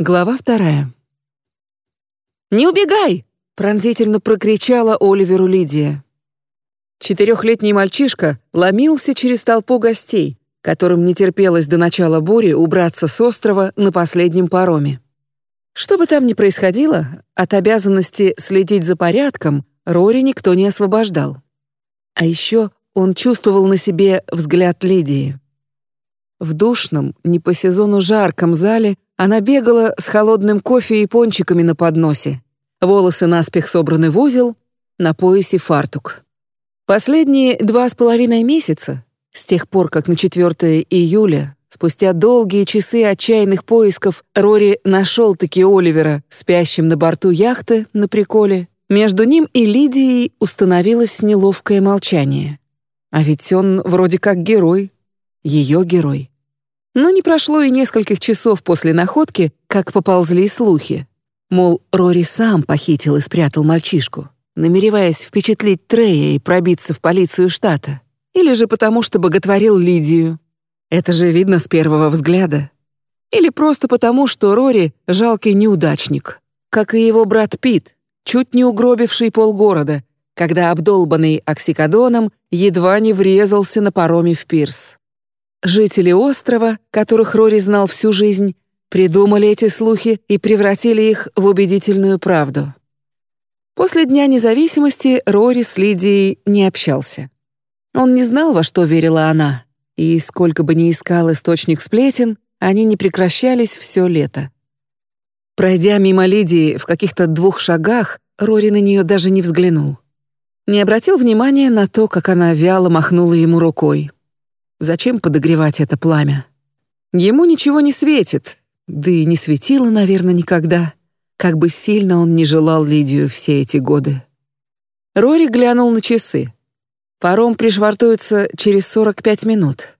Глава вторая. «Не убегай!» — пронзительно прокричала Оливеру Лидия. Четырехлетний мальчишка ломился через толпу гостей, которым не терпелось до начала бури убраться с острова на последнем пароме. Что бы там ни происходило, от обязанности следить за порядком Рори никто не освобождал. А еще он чувствовал на себе взгляд Лидии. В душном, не по сезону жарком зале она бегала с холодным кофе и пончиками на подносе. Волосы наспех собраны в узел, на поясе фартук. Последние два с половиной месяца, с тех пор, как на 4 июля, спустя долгие часы отчаянных поисков, Рори нашел-таки Оливера, спящим на борту яхты на приколе, между ним и Лидией установилось неловкое молчание. А ведь он вроде как герой, ее герой. Но не прошло и нескольких часов после находки, как поползли слухи. Мол, Рори сам похитил и спрятал мальчишку, намереваясь впечатлить Трея и пробиться в полицию штата. Или же потому, что боготворил Лидию. Это же видно с первого взгляда. Или просто потому, что Рори — жалкий неудачник, как и его брат Пит, чуть не угробивший полгорода, когда обдолбанный оксикодоном едва не врезался на пароме в пирс. Жители острова, которых Рори знал всю жизнь, придумали эти слухи и превратили их в убедительную правду. После Дня независимости Рори с Лидией не общался. Он не знал, во что верила она, и сколько бы ни искал источник сплетен, они не прекращались все лето. Пройдя мимо Лидии в каких-то двух шагах, Рори на нее даже не взглянул. Не обратил внимания на то, как она вяло махнула ему рукой. Зачем подогревать это пламя? Ему ничего не светит, да и не светило, наверное, никогда. Как бы сильно он не желал Лидию все эти годы. Рори глянул на часы. Паром пришвартуется через 45 минут.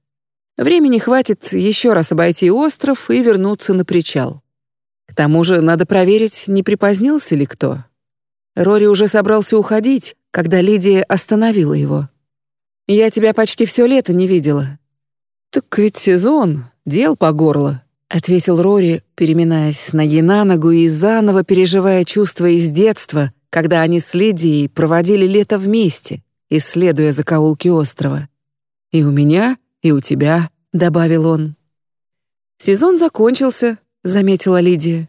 Времени хватит еще раз обойти остров и вернуться на причал. К тому же надо проверить, не припозднился ли кто. Рори уже собрался уходить, когда Лидия остановила его. Я тебя почти все лето не видела». «Так ведь сезон, дел по горло», — ответил Рори, переминаясь с ноги на ногу и заново переживая чувства из детства, когда они с Лидией проводили лето вместе, исследуя закоулки острова. «И у меня, и у тебя», — добавил он. «Сезон закончился», — заметила Лидия.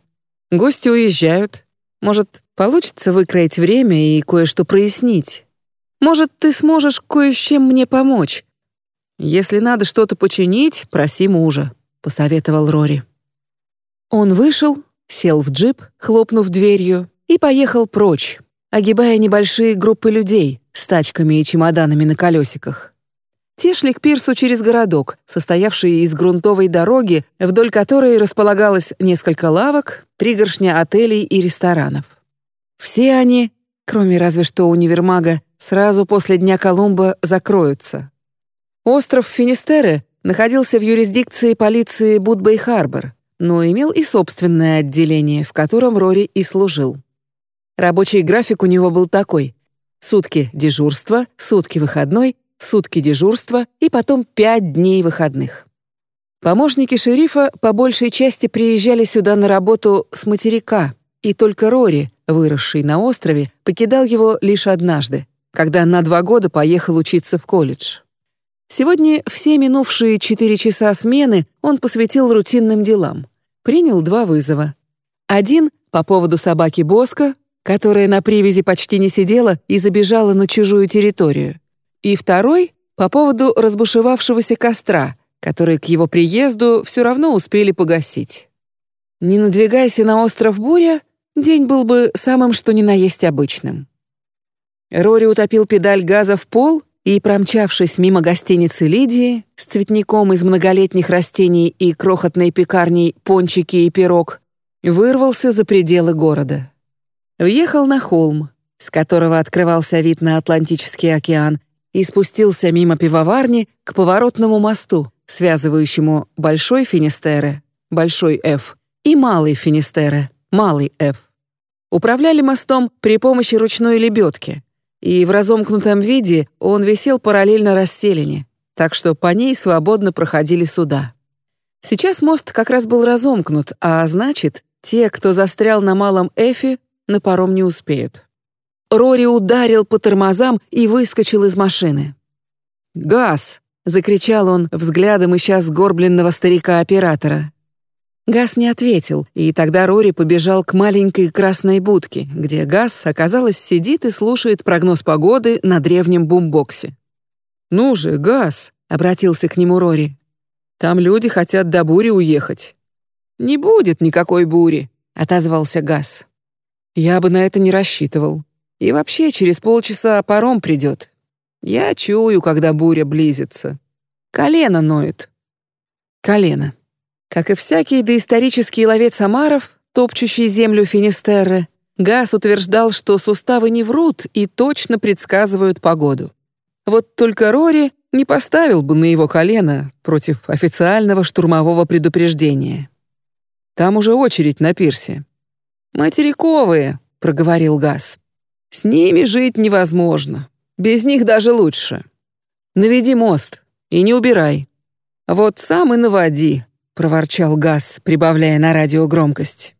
«Гости уезжают. Может, получится выкроить время и кое-что прояснить?» Может, ты сможешь кое с чем мне помочь? Если надо что-то починить, проси мужа», — посоветовал Рори. Он вышел, сел в джип, хлопнув дверью, и поехал прочь, огибая небольшие группы людей с тачками и чемоданами на колесиках. Те шли к пирсу через городок, состоявший из грунтовой дороги, вдоль которой располагалось несколько лавок, пригоршня отелей и ресторанов. Все они, кроме разве что универмага, сразу после Дня Колумба закроются. Остров Финистере находился в юрисдикции полиции Будбей-Харбор, но имел и собственное отделение, в котором Рори и служил. Рабочий график у него был такой: сутки дежурства, сутки выходной, сутки дежурства и потом пять дней выходных. Помощники шерифа по большей части приезжали сюда на работу с материка, и только Рори, выросший на острове, покидал его лишь однажды, когда на два года поехал учиться в колледж. Сегодня все минувшие четыре часа смены он посвятил рутинным делам. Принял два вызова. Один по поводу собаки Боска, которая на привязи почти не сидела и забежала на чужую территорию. И второй по поводу разбушевавшегося костра, который к его приезду все равно успели погасить. Не надвигайся на остров буря, день был бы самым что ни на есть обычным. Рори утопил педаль газа в пол и, промчавшись мимо гостиницы Лидии с цветником из многолетних растений и крохотной пекарней пончики и пирог, вырвался за пределы города. Въехал на холм, с которого открывался вид на Атлантический океан, и спустился мимо пивоварни к поворотному мосту, связывающему Большой Финистере, Большой Ф, и Малый Финистере, Малый Ф. Управляли мостом при помощи ручной лебедки, и в разомкнутом виде он висел параллельно расселине, так что по ней свободно проходили суда. Сейчас мост как раз был разомкнут, а значит, те, кто застрял на малом Эфе, на паром не успеют. Рори ударил по тормозам и выскочил из машины. «Газ!» — закричал он, взглядом ища сгорбленного старика-оператора. Газ не ответил, и тогда Рори побежал к маленькой красной будке, где Газ, оказалось, сидит и слушает прогноз погоды на древнем бумбоксе. «Ну же, Газ!» — обратился к нему Рори. «Там люди хотят до бури уехать». «Не будет никакой бури», — отозвался Газ. «Я бы на это не рассчитывал. И вообще через полчаса паром придет. Я чую, когда буря близится. Колено ноет». Колено. Как и всякий доисторический ловец омаров, топчущий землю Финистерры, Гас утверждал, что суставы не врут и точно предсказывают погоду. Вот только Рори не поставил бы на его колено против официального штурмового предупреждения. Там уже очередь на пирсе. «Материковые», — проговорил Гас. «С ними жить невозможно. Без них даже лучше. Наведи мост и не убирай. Вот сам и наводи, проворчал Газ, прибавляя на радио громкость.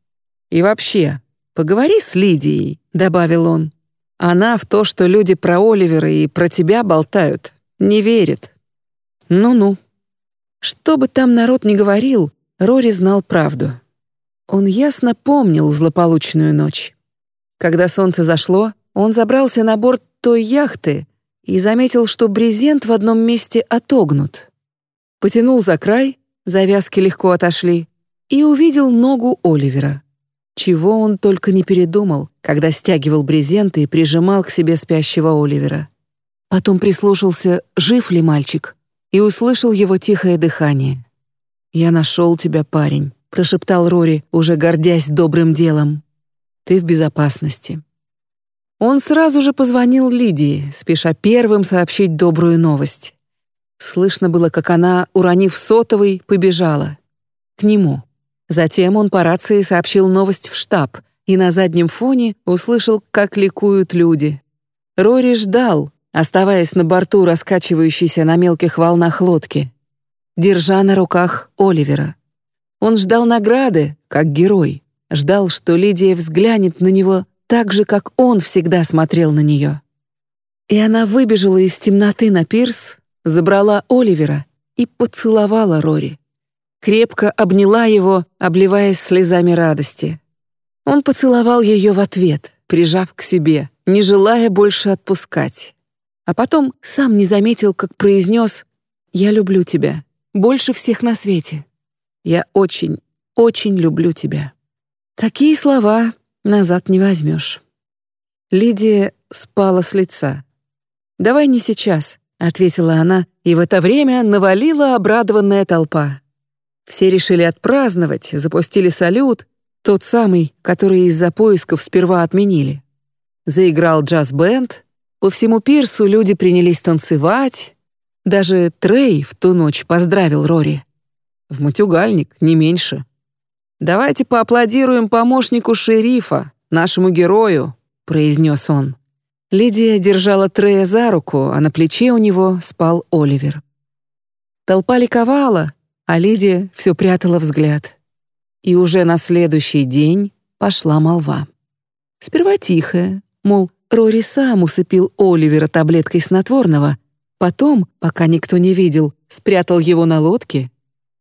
И вообще, поговори с Лидией, добавил он. Она в то, что люди про Оливера и про тебя болтают, не верит. Ну-ну. Что бы там народ ни говорил, Рори знал правду. Он ясно помнил злополучную ночь. Когда солнце зашло, он забрался на борт той яхты и заметил, что брезент в одном месте отогнут. Потянул за край завязки легко отошли, и увидел ногу Оливера. Чего он только не передумал, когда стягивал брезенты и прижимал к себе спящего Оливера. Потом прислушался, жив ли мальчик, и услышал его тихое дыхание. «Я нашел тебя, парень», — прошептал Рори, уже гордясь добрым делом. «Ты в безопасности». Он сразу же позвонил Лидии, спеша первым сообщить добрую новость. Слышно было, как она, уронив сотовый, побежала. К нему. Затем он по рации сообщил новость в штаб и на заднем фоне услышал, как ликуют люди. Рори ждал, оставаясь на борту раскачивающейся на мелких волнах лодки, держа на руках Оливера. Он ждал награды, как герой, ждал, что Лидия взглянет на него так же, как он всегда смотрел на нее. И она выбежала из темноты на пирс, забрала Оливера и поцеловала Рори. Крепко обняла его, обливаясь слезами радости. Он поцеловал ее в ответ, прижав к себе, не желая больше отпускать. А потом сам не заметил, как произнес «Я люблю тебя, больше всех на свете. Я очень, очень люблю тебя». Такие слова назад не возьмешь. Лидия спала с лица. «Давай не сейчас», ответила она, и в это время навалила обрадованная толпа. Все решили отпраздновать, запустили салют, тот самый, который из-за поисков сперва отменили. Заиграл джаз-бенд, по всему пирсу люди принялись танцевать. Даже Трей в ту ночь поздравил Рори. В матюгальник, не меньше. «Давайте поаплодируем помощнику шерифа, нашему герою», — произнес он. Лидия держала Трея за руку, а на плече у него спал Оливер. Толпа ликовала, а Лидия все прятала взгляд. И уже на следующий день пошла молва. Сперва тихая, мол, Рори сам усыпил Оливера таблеткой снотворного, потом, пока никто не видел, спрятал его на лодке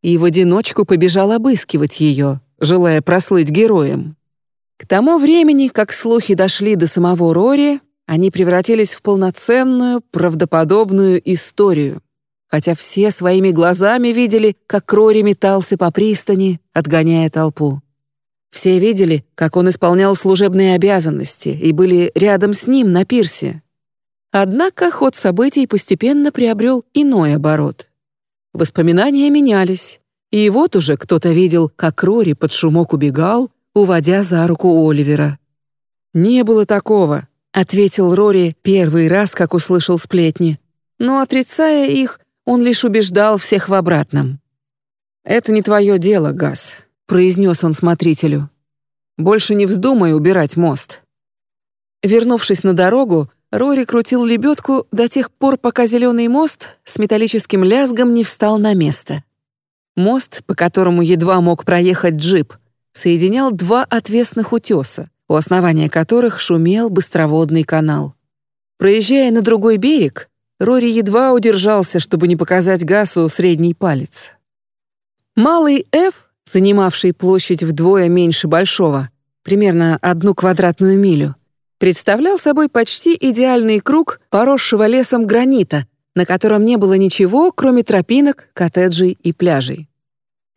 и в одиночку побежал обыскивать ее, желая прослыть героем. К тому времени, как слухи дошли до самого Рори, они превратились в полноценную, правдоподобную историю. Хотя все своими глазами видели, как Рори метался по пристани, отгоняя толпу. Все видели, как он исполнял служебные обязанности и были рядом с ним на пирсе. Однако ход событий постепенно приобрел иной оборот. Воспоминания менялись, и вот уже кто-то видел, как Рори под шумок убегал, уводя за руку Оливера. «Не было такого», — ответил Рори первый раз, как услышал сплетни. Но, отрицая их, он лишь убеждал всех в обратном. «Это не твое дело, Газ», — произнес он смотрителю. «Больше не вздумай убирать мост». Вернувшись на дорогу, Рори крутил лебедку до тех пор, пока зеленый мост с металлическим лязгом не встал на место. Мост, по которому едва мог проехать джип, соединял два отвесных утеса, у основания которых шумел быстроводный канал. Проезжая на другой берег, Рори едва удержался, чтобы не показать Гасу средний палец. Малый F, занимавший площадь вдвое меньше большого, примерно одну квадратную милю, представлял собой почти идеальный круг поросшего лесом гранита, на котором не было ничего, кроме тропинок, коттеджей и пляжей.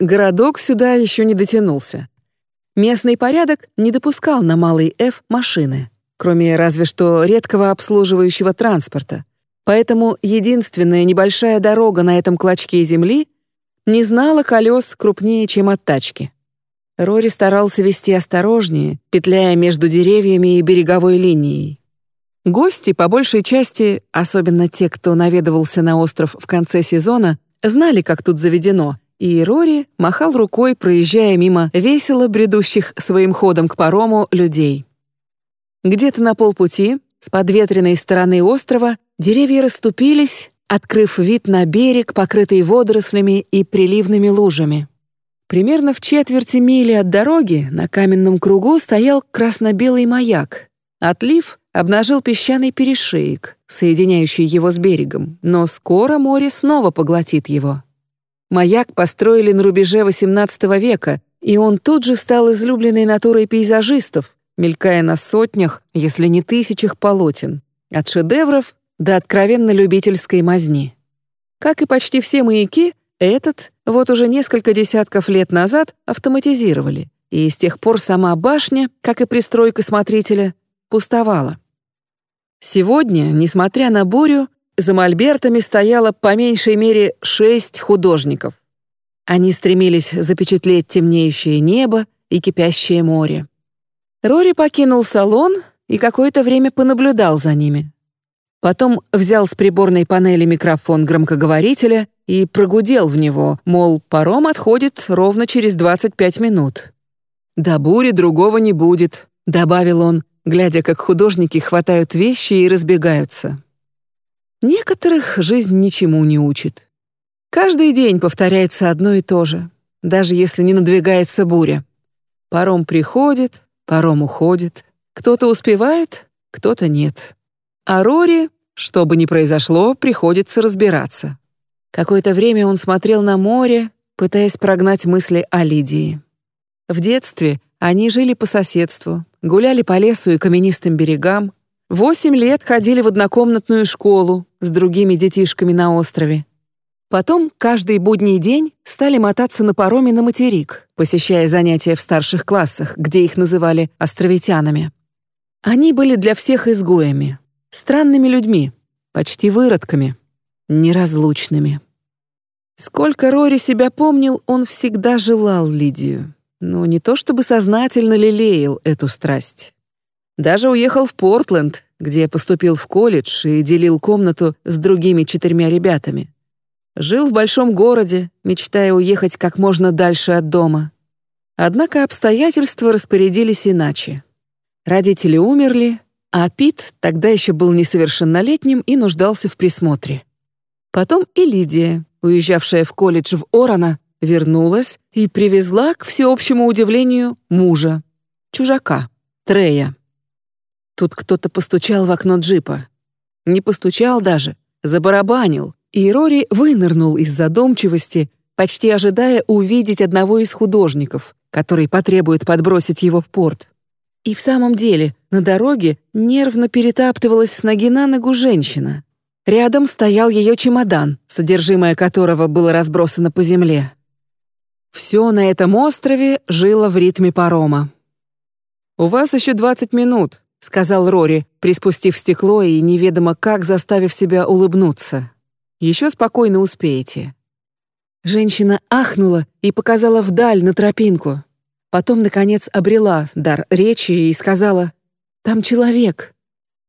Городок сюда еще не дотянулся. Местный порядок не допускал на малый F машины, кроме разве что редкого обслуживающего транспорта. Поэтому единственная небольшая дорога на этом клочке земли не знала колес крупнее, чем от тачки. Рори старался вести осторожнее, петляя между деревьями и береговой линией. Гости, по большей части, особенно те, кто наведывался на остров в конце сезона, знали, как тут заведено, и Рори махал рукой, проезжая мимо весело бредущих своим ходом к парому людей. Где-то на полпути, с подветренной стороны острова, деревья расступились, открыв вид на берег, покрытый водорослями и приливными лужами. Примерно в четверти мили от дороги на каменном кругу стоял красно-белый маяк. Отлив обнажил песчаный перешеек, соединяющий его с берегом, но скоро море снова поглотит его. Маяк построили на рубеже XVIII века, и он тут же стал излюбленной натурой пейзажистов, мелькая на сотнях, если не тысячах полотен, от шедевров до откровенно любительской мазни. Как и почти все маяки, этот вот уже несколько десятков лет назад автоматизировали, и с тех пор сама башня, как и пристройка смотрителя, пустовала. Сегодня, несмотря на бурю, за мольбертами стояло по меньшей мере шесть художников. Они стремились запечатлеть темнеющее небо и кипящее море. Рори покинул салон и какое-то время понаблюдал за ними. Потом взял с приборной панели микрофон громкоговорителя и прогудел в него, мол, паром отходит ровно через 25 минут. «До бури другого не будет», — добавил он, глядя, как художники хватают вещи и разбегаются. Некоторых жизнь ничему не учит. Каждый день повторяется одно и то же, даже если не надвигается буря. Паром приходит, паром уходит. Кто-то успевает, кто-то нет. А Рори, что бы ни произошло, приходится разбираться. Какое-то время он смотрел на море, пытаясь прогнать мысли о Лидии. В детстве они жили по соседству, гуляли по лесу и каменистым берегам, восемь лет ходили в однокомнатную школу с другими детишками на острове. Потом каждый будний день стали мотаться на пароме на материк, посещая занятия в старших классах, где их называли островитянами. Они были для всех изгоями, странными людьми, почти выродками, неразлучными. Сколько Рори себя помнил, он всегда желал Лидию но не то чтобы сознательно лелеял эту страсть. Даже уехал в Портленд, где поступил в колледж и делил комнату с другими четырьмя ребятами. Жил в большом городе, мечтая уехать как можно дальше от дома. Однако обстоятельства распорядились иначе. Родители умерли, а Пит тогда еще был несовершеннолетним и нуждался в присмотре. Потом и Лидия, уезжавшая в колледж в Орона, вернулась и привезла, к всеобщему удивлению, мужа, чужака, Трея. Тут кто-то постучал в окно джипа. Не постучал даже, забарабанил, и Рори вынырнул из задумчивости, почти ожидая увидеть одного из художников, который потребует подбросить его в порт. И в самом деле на дороге нервно перетаптывалась с ноги на ногу женщина. Рядом стоял ее чемодан, содержимое которого было разбросано по земле. Все на этом острове жило в ритме парома. «У вас еще двадцать минут», — сказал Рори, приспустив стекло и неведомо как заставив себя улыбнуться. «Еще спокойно успеете». Женщина ахнула и показала вдаль на тропинку. Потом, наконец, обрела дар речи и сказала «Там человек».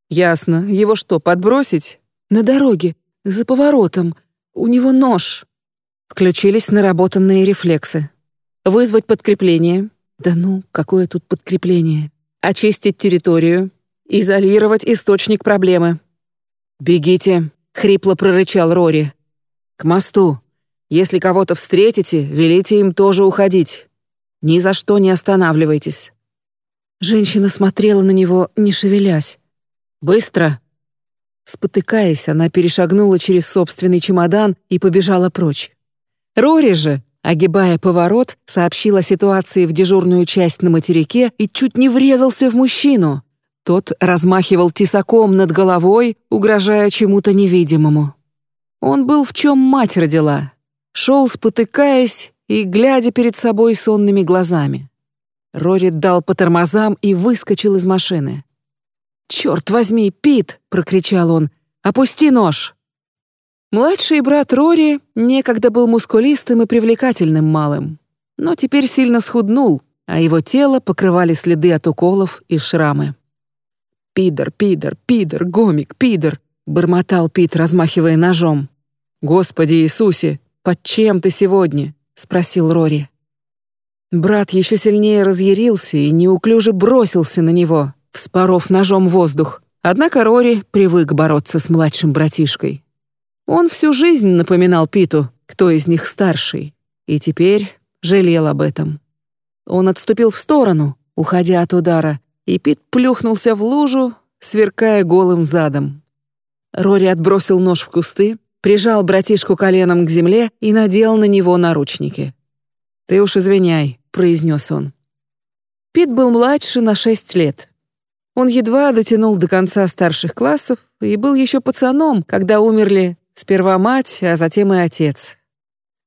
«Ясно. Его что, подбросить?» «На дороге, за поворотом. У него нож». Включились наработанные рефлексы. Вызвать подкрепление. Да ну, какое тут подкрепление? Очистить территорию. Изолировать источник проблемы. «Бегите!» — хрипло прорычал Рори. «К мосту. Если кого-то встретите, велите им тоже уходить. Ни за что не останавливайтесь». Женщина смотрела на него, не шевелясь. «Быстро!» Спотыкаясь, она перешагнула через собственный чемодан и побежала прочь. Рори же, огибая поворот, сообщил о ситуации в дежурную часть на материке и чуть не врезался в мужчину. Тот размахивал тесаком над головой, угрожая чему-то невидимому. Он был в чем мать родила. Шел, спотыкаясь и глядя перед собой сонными глазами. Рори дал по тормозам и выскочил из машины. «Черт возьми, Пит!» — прокричал он. «Опусти нож!» Младший брат Рори некогда был мускулистым и привлекательным малым, но теперь сильно схуднул, а его тело покрывали следы от уколов и шрамы. «Пидор, пидор, пидор, гомик, пидор!» — бормотал Пит, размахивая ножом. «Господи Иисусе, под чем ты сегодня?» — спросил Рори. Брат еще сильнее разъярился и неуклюже бросился на него, вспоров ножом воздух. Однако Рори привык бороться с младшим братишкой. Он всю жизнь напоминал Питу, кто из них старший, и теперь жалел об этом. Он отступил в сторону, уходя от удара, и Пит плюхнулся в лужу, сверкая голым задом. Рори отбросил нож в кусты, прижал братишку коленом к земле и надел на него наручники. «Ты уж извиняй», — произнес он. Пит был младше на шесть лет. Он едва дотянул до конца старших классов и был еще пацаном, когда умерли Сперва мать, а затем и отец.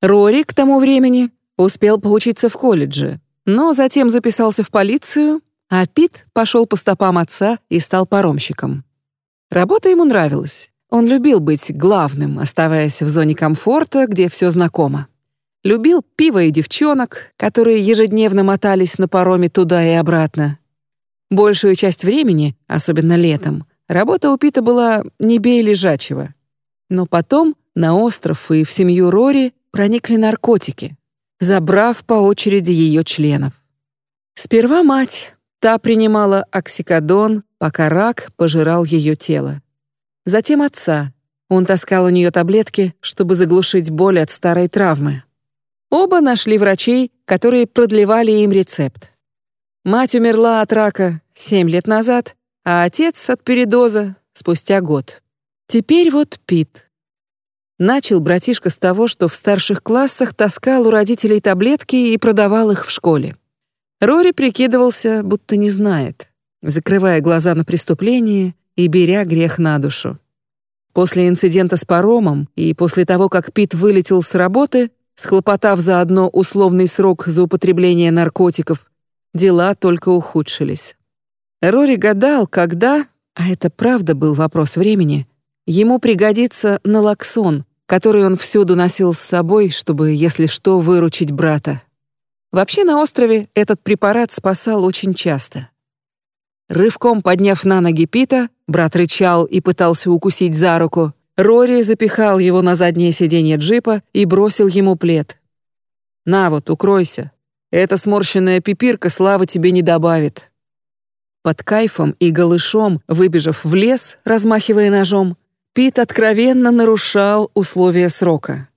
Рори к тому времени успел поучиться в колледже, но затем записался в полицию, а Пит пошел по стопам отца и стал паромщиком. Работа ему нравилась. Он любил быть главным, оставаясь в зоне комфорта, где все знакомо. Любил пиво и девчонок, которые ежедневно мотались на пароме туда и обратно. Большую часть времени, особенно летом, работа у Пита была не бей лежачего. Но потом на остров и в семью Рори проникли наркотики, забрав по очереди ее членов. Сперва мать, та принимала оксикодон, пока рак пожирал ее тело. Затем отца. Он таскал у нее таблетки, чтобы заглушить боль от старой травмы. Оба нашли врачей, которые продлевали им рецепт. Мать умерла от рака 7 лет назад, а отец от передоза спустя год. Теперь вот Пит. Начал братишка с того, что в старших классах таскал у родителей таблетки и продавал их в школе. Рори прикидывался, будто не знает, закрывая глаза на преступление и беря грех на душу. После инцидента с паромом и после того, как Пит вылетел с работы, схлопотав заодно условный срок за употребление наркотиков, дела только ухудшились. Рори гадал, когда, а это правда был вопрос времени, Ему пригодится налоксон, который он всюду носил с собой, чтобы, если что, выручить брата. Вообще на острове этот препарат спасал очень часто. Рывком подняв на ноги Пита, брат рычал и пытался укусить за руку. Рори запихал его на заднее сиденье джипа и бросил ему плед. «На вот, укройся. Эта сморщенная пипирка славы тебе не добавит». Под кайфом и голышом, выбежав в лес, размахивая ножом, Пит откровенно нарушал условия срока.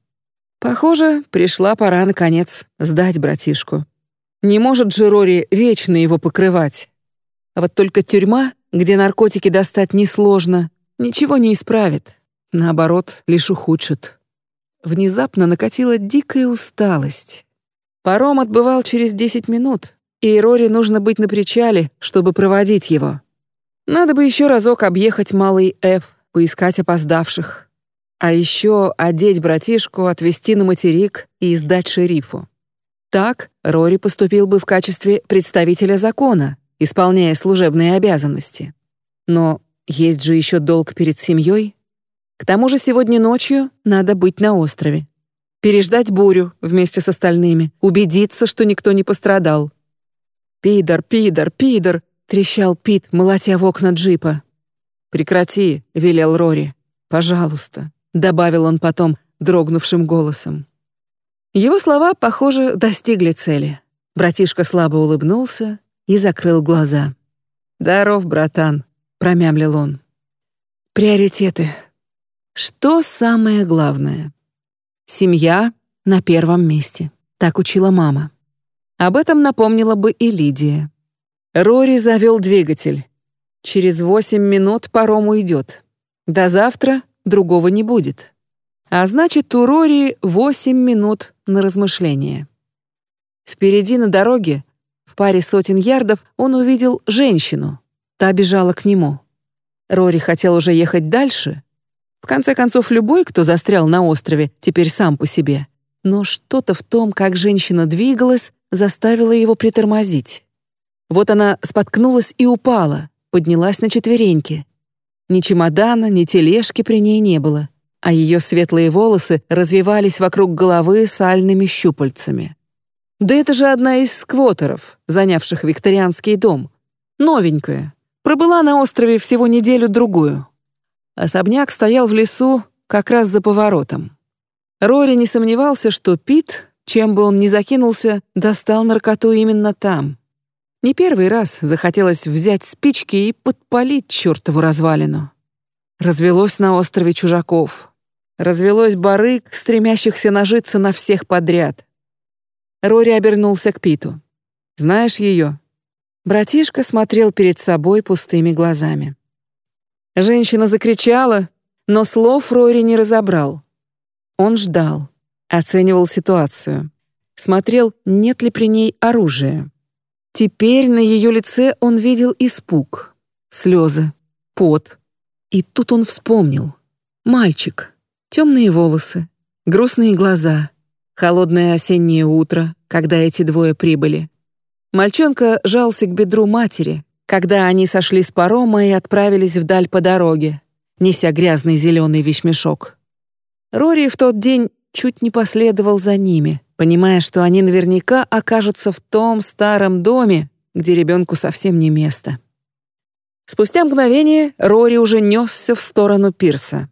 Похоже, пришла пора, наконец, сдать братишку. Не может же Рори вечно его покрывать. А вот только тюрьма, где наркотики достать несложно, ничего не исправит. Наоборот, лишь ухудшит. Внезапно накатила дикая усталость. Паром отбывал через 10 минут, и Рори нужно быть на причале, чтобы проводить его. Надо бы еще разок объехать Малый Ф, поискать опоздавших. А еще одеть братишку, отвезти на материк и сдать шерифу. Так Рори поступил бы в качестве представителя закона, исполняя служебные обязанности. Но есть же еще долг перед семьей. К тому же сегодня ночью надо быть на острове. Переждать бурю вместе с остальными, убедиться, что никто не пострадал. «Пидор, пидор, пидор!» — трещал Пит, молотя в окна джипа. «Прекрати», — велел Рори. «Пожалуйста», — добавил он потом дрогнувшим голосом. Его слова, похоже, достигли цели. Братишка слабо улыбнулся и закрыл глаза. «Здоров, братан», — промямлил он. Приоритеты. Что самое главное? Семья на первом месте. Так учила мама. Об этом напомнила бы и Лидия. Рори завел двигатель. Через восемь минут паром уйдет. До завтра другого не будет. А значит, у Рори восемь минут на размышление. Впереди на дороге, в паре сотен ярдов, он увидел женщину. Та бежала к нему. Рори хотел уже ехать дальше. В конце концов, любой, кто застрял на острове, теперь сам по себе. Но что-то в том, как женщина двигалась, заставило его притормозить. Вот она споткнулась и упала, поднялась на четвереньки. Ни чемодана, ни тележки при ней не было, а ее светлые волосы развивались вокруг головы сальными щупальцами. Да это же одна из сквотеров, занявших викторианский дом. Новенькая. Пробыла на острове всего неделю-другую. Особняк стоял в лесу как раз за поворотом. Рори не сомневался, что Пит, чем бы он ни закинулся, достал наркоту именно там. Не первый раз захотелось взять спички и подпалить чертову развалину. Развелось на острове чужаков. Развелось барыг, стремящихся нажиться на всех подряд. Рори обернулся к Питу. «Знаешь ее?» Братишка смотрел перед собой пустыми глазами. Женщина закричала, но слов Рори не разобрал. Он ждал, оценивал ситуацию, смотрел, нет ли при ней оружия. Теперь на ее лице он видел испуг, слезы, пот. И тут он вспомнил. Мальчик, темные волосы, грустные глаза, холодное осеннее утро, когда эти двое прибыли. Мальчонка жался к бедру матери, когда они сошли с парома и отправились вдаль по дороге, неся грязный зеленый вещмешок. Рори в тот день чуть не последовал за ними, понимая, что они наверняка окажутся в том старом доме, где ребенку совсем не место. Спустя мгновение Рори уже несся в сторону пирса.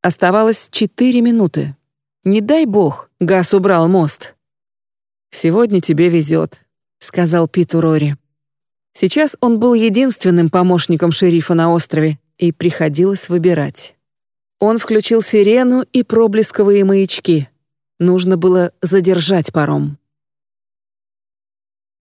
Оставалось четыре минуты. Не дай бог, Газ убрал мост. «Сегодня тебе везет», — сказал Питу Рори. Сейчас он был единственным помощником шерифа на острове, и приходилось выбирать. Он включил сирену и проблесковые маячки — Нужно было задержать паром.